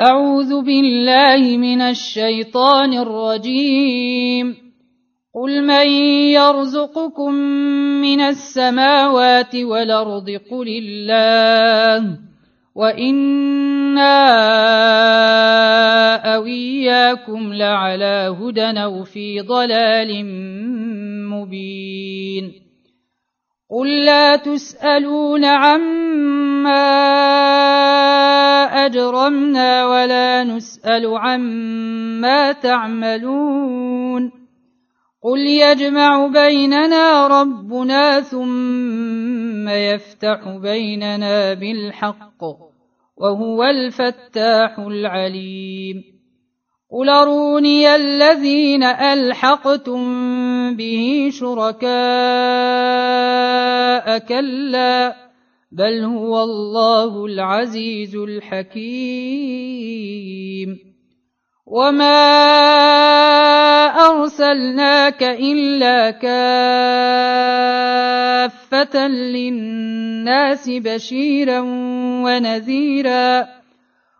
أعوذ بالله من الشيطان الرجيم. قل من يرزقكم من السماوات والأرض قل الله وإنا أو إياكم لعلى هدى أو في ضلال مبين. قل لا تسألون عما أجرمنا ولا نسأل عما تعملون قل يجمع بيننا ربنا ثم يفتح بيننا بالحق وهو الفتاح العليم قل أروني الذين ألحقتم به شركاء كلا بل هو الله العزيز الحكيم وما ارسلناك الا كافه للناس بشيرا ونذيرا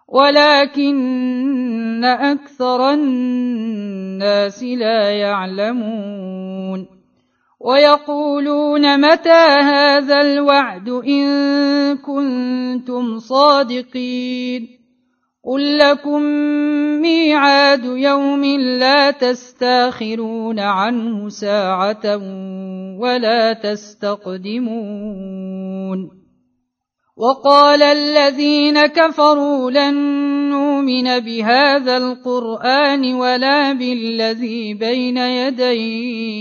ولكن أكثر الناس لا يعلمون ويقولون متى هذا الوعد إن كنتم صادقين قل لكم ميعاد يوم لا تستاخرون عنه ساعة ولا تستقدمون وقال الذين كفروا لن نؤمن بهذا القرآن ولا بالذي بين يديه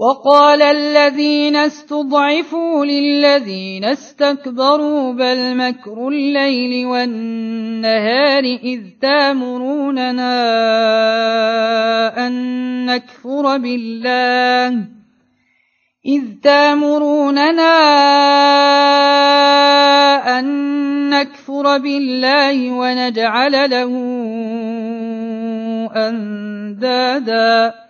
وقال الذين استضعفوا للذين استكبروا بل مكر الليل والنهار إذ تامروننا أن نكفر بالله إذ تامروننا أن نكفر بالله ونجعل له أندادا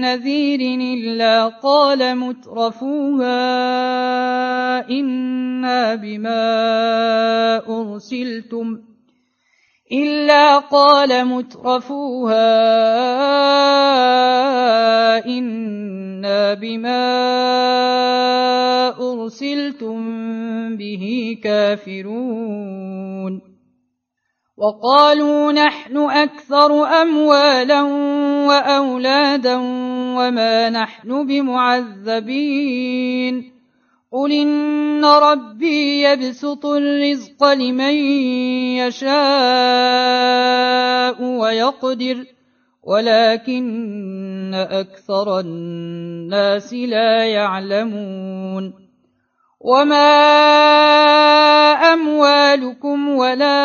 نذير إلا قال مترفوها إنا بما أرسلتم إلا قال مترفوها إنا بما أرسلتم به كافرون وقالوا نحن أكثر أموالا وأولادا وما نحن بمعذبين قل إن ربي يبسط الرزق لمن يشاء ويقدر ولكن أكثر الناس لا يعلمون وما أموالكم ولا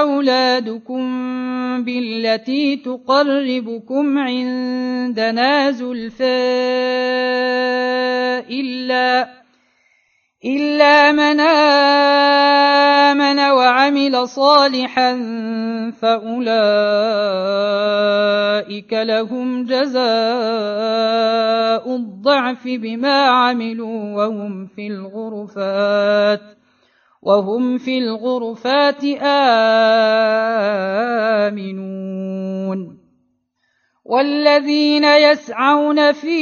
أولادكم بالتي تقربكم عندنا زلفى إلا إلا من آمن وعمل صالحا فأولئك لهم جزاء الضعف بما عملوا وهم في الغرفات. وهم في الغرفات آمنون. والذين يسعون في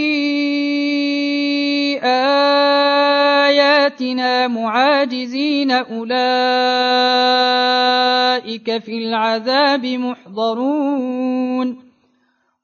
آياتنا معاجزين أولئك في العذاب محضرون.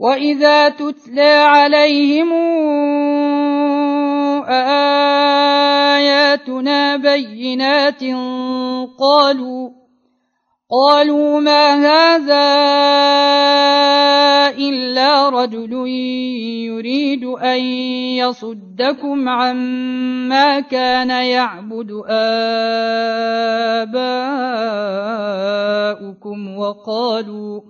واذا تتلى عليهم اياتنا بينات قالوا قالوا ما هذا الا رجل يريد ان يصدكم عما كان يعبد اباؤكم وقالوا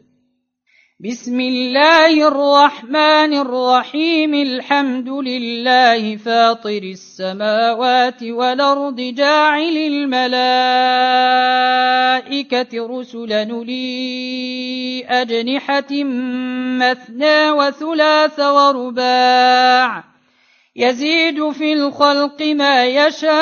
بسم الله الرحمن الرحيم. الحمد لله فاطر السماوات والأرض جاعل الملائكة رسلا لي أجنحة مثنى وثلاث ورباع. يزيد في الخلق ما يشاء.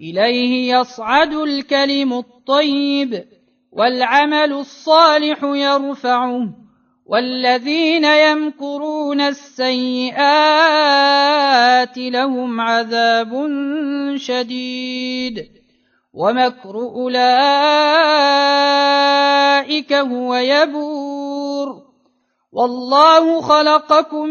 إليه يصعد الكلم الطيب والعمل الصالح يرفعه والذين يمكرون السيئات لهم عذاب شديد. ومكر أولئك هو يبور. والله خلقكم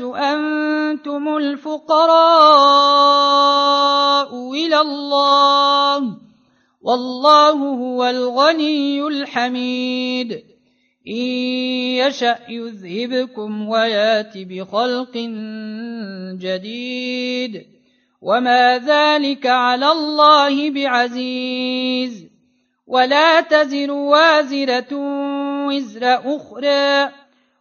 أنتم الفقراء إلى الله والله هو الغني الحميد. إن يشأ يذهبكم ويأت بخلق جديد. وما ذلك على الله بعزيز. ولا تزر وازرة وزر أخرى.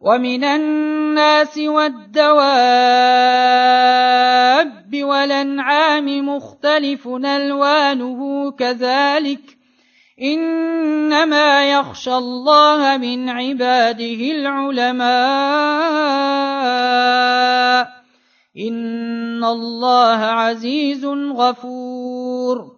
ومن الناس والدواب والأنعام مختلف ألوانه كذلك إنما يخشى الله من عباده العلماء إن الله عزيز غفور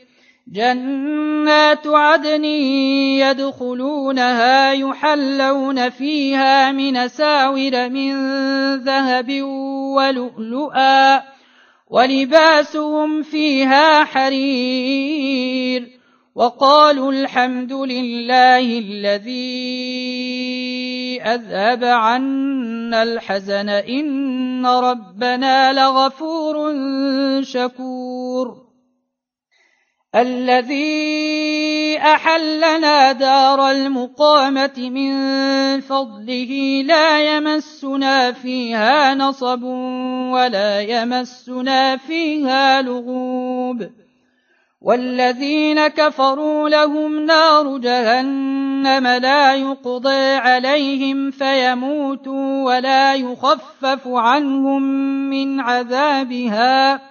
جنات عدن يدخلونها يحلون فيها من ساور من ذهب ولؤلؤا ولباسهم فيها حرير وقالوا الحمد لله الذي أذهب عنا الحزن إن ربنا لغفور شكور الذي أحلنا دار المقامة من فضله لا يمسنا فيها نصب ولا يمسنا فيها لغوب. والذين كفروا لهم نار جهنم لا يقضي عليهم فيموتوا ولا يخفف عنهم من عذابها.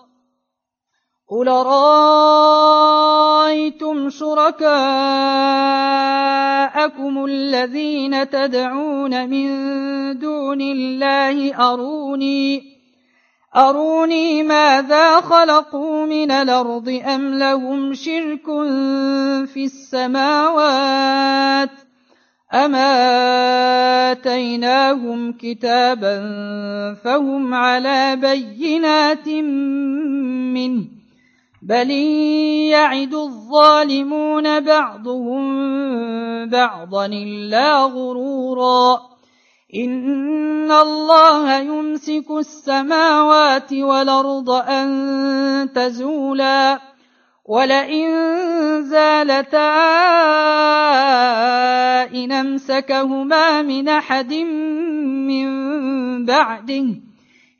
قل رأيتم شركاءكم الذين تدعون من دون الله أروني أروني ماذا خلقوا من الأرض أم لهم شرك في السماوات أما آتيناهم كتابا فهم على بينات منه بل يعد الظالمون بعضهم بعضا إلا غرورا إن الله يمسك السماوات والأرض أن تزولا ولئن زالتا إن امسكهما من أحد من بعده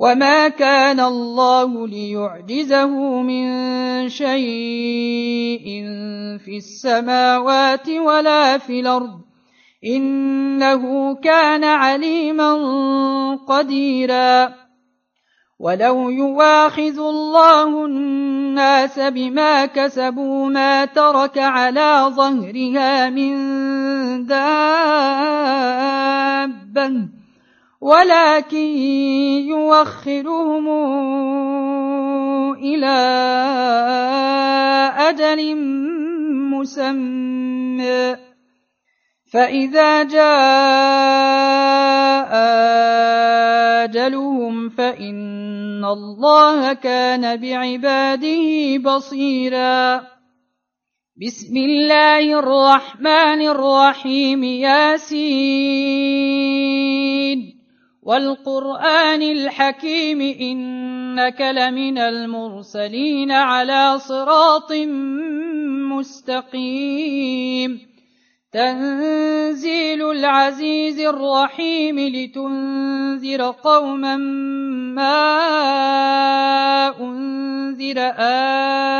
وما كان الله ليعجزه من شيء في السماوات ولا في الأرض انه كان عليما قديرا ولو يواخذ الله الناس بما كسبوا ما ترك على ظهرها من دابه ولكن يوخرهم إلى أجل مسمى. فإذا جاء أجلهم فإن الله كان بعباده بصيرا. بسم الله الرحمن الرحيم ياسين. والقرآن الحكيم إنك لمن المرسلين على صراط مستقيم. تنزيل العزيز الرحيم لتنذر قوما ما أنذر آباؤهم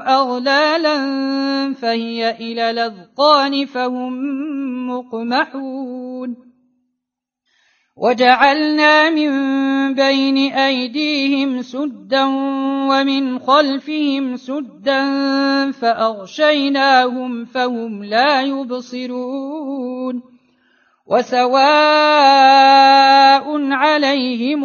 أغلالا فهي إلى الأذقان فهم مقمحون. وجعلنا من بين أيديهم سدا ومن خلفهم سدا فأغشيناهم فهم لا يبصرون. وسواء عليهم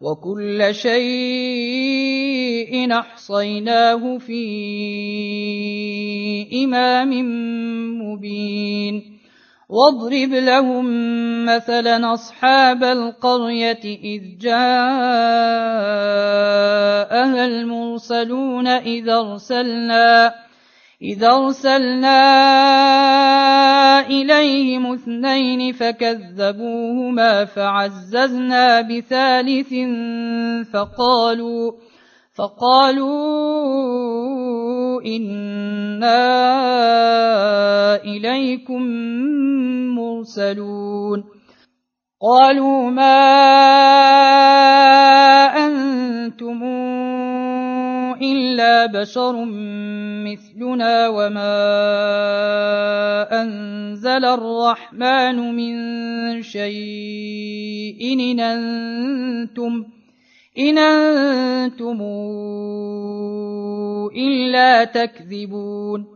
وكل شيء أحصيناه في إمام مبين. واضرب لهم مثلا أصحاب القرية إذ جاءها المرسلون إذا أرسلنا إذا أرسلنا إليهم اثنين فكذبوهما فعززنا بثالث فقالوا فقالوا إنا إليكم مرسلون. قالوا ما أنتم إلا بشر مثلنا وما أنزل الرحمن من شيء إن أنتم إن أنتم إلا تكذبون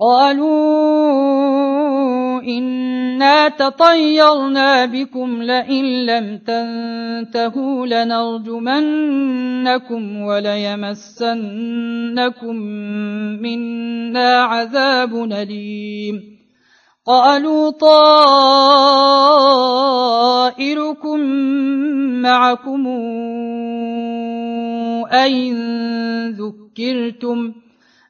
قالوا إنا تطيرنا بكم لئن لم تنتهوا لنرجمنكم وليمسنكم منا عذاب أليم قالوا طائركم معكم أئن ذكرتم ۖ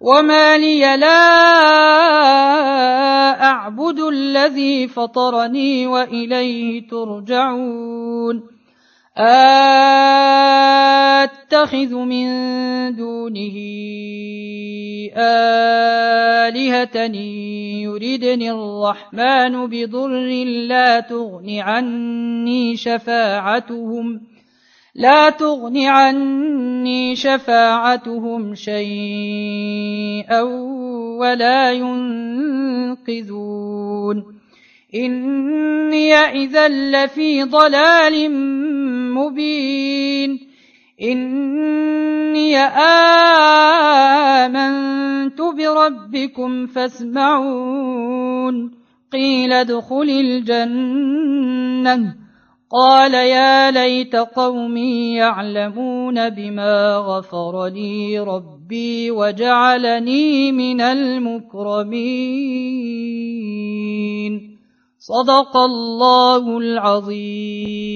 وما لي لا أعبد الذي فطرني وإليه ترجعون أتخذ من دونه آلهة يردني الرحمن بضر لا تغن عني شفاعتهم ۖ لا تغن عني شفاعتهم شيئا ولا ينقذون. إني إذا لفي ضلال مبين. إني آمنت بربكم فاسمعون. قيل ادخل الجنة. قال يا ليت قومي يعلمون بما غفر لي ربي وجعلني من المكرمين. صدق الله العظيم.